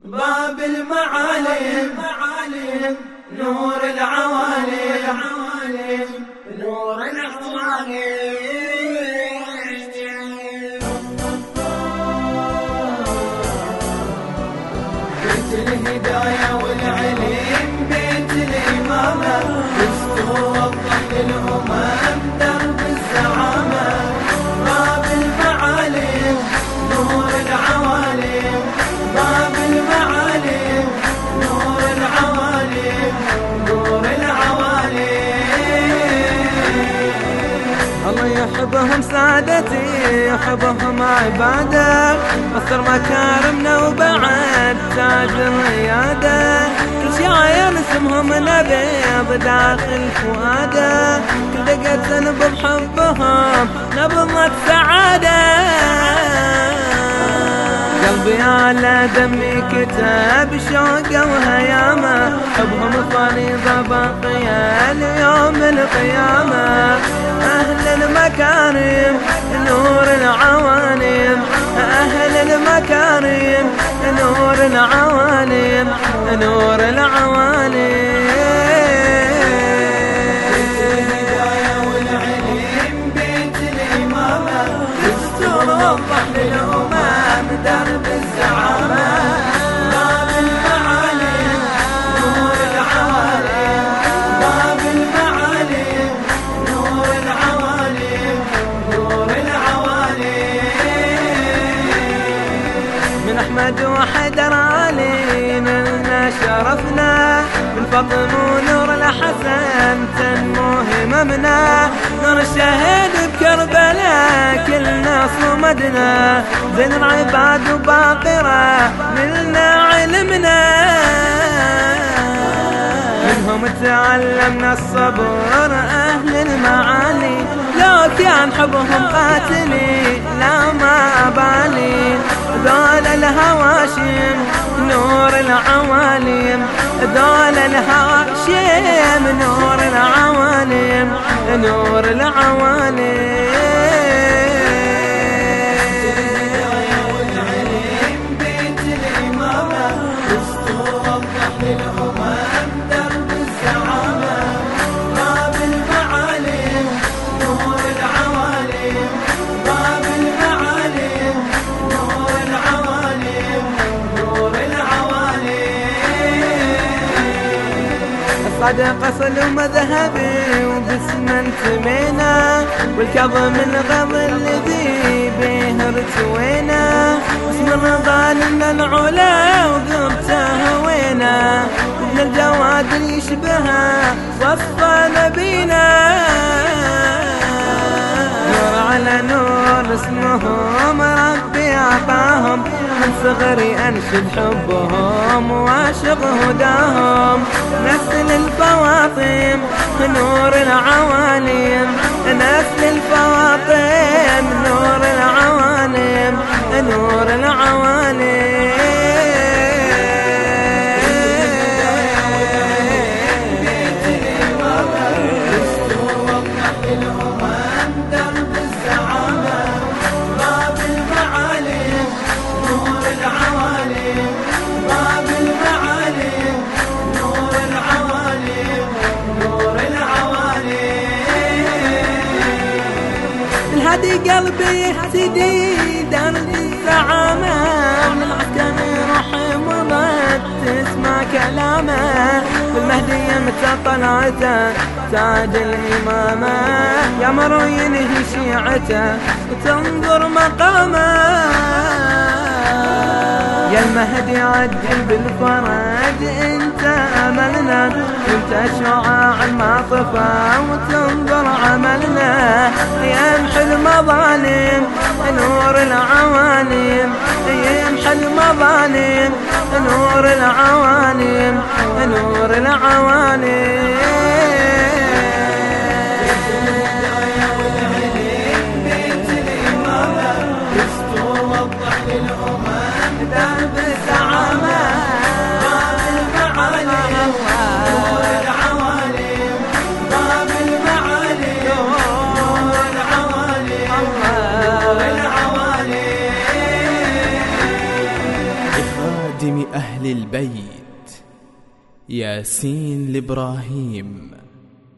باب المعالم نور العوالم نور العوالم. بيت الهداية يحبهم سادتي يحبهم عبادة. مصر مكارمنا وبعد تاج الريادة. كل شاير اسمهم نبيض داخل فؤادة. كل دقة نبض حبهم نبضة سعاده قلبي على دمي كتاب شوقه وهيامة. حبهم فريضة باقية ليوم القيامة. المكارم نور العوالم أهل المكارم نور العوالم نور الهداية العوالم. والعلم بيت الإمامة دستور وضح للأمم درب الزعامة أحمد وحيدر علي نلنا شرفنا. من فاطم ونور الحسن تنمو هممنا. نور الشهيد بكربلاء كلنا صمدنا زين العباد وباقرة نلنا علمنا. منهم تعلمنا الصبر أهل المعالي. لو كان حبهم قاتلي لا ما بالي ذول الهواشم نور العوالم. ذول الهواشم نور العوالم. نور العوالم. الصدق اصل مذهبي وباسم انتمينا والكظم الغض الذي به ارتوينا. اسم الرضا لنا العلا وقبته هوينا. ابن الجواد يشبهه وصف نبينا. نور على نور اسمهم ربي أعطاهم من صغري أنشد حبهم وأعشق هداهم. نسل الفواطم نور العوالم نسل الفواطم نور العوالم نور العوالم. الهدي قلبي الزعامة من العسكر يروح مضت تسمع كلامه. والمهدي متى طلعته تاج الإمامة. يا مرو ينهي شيعته وتنظر مقامه. يا المهدي عجل بالفرج انت املنا وانت شعاع ما طفى وتنظر عملنا يمحي المظالم نور العوالم يمحي المظالم نور العوالم نور العوالم. خادم أهل البيت. ياسين الإبراهيم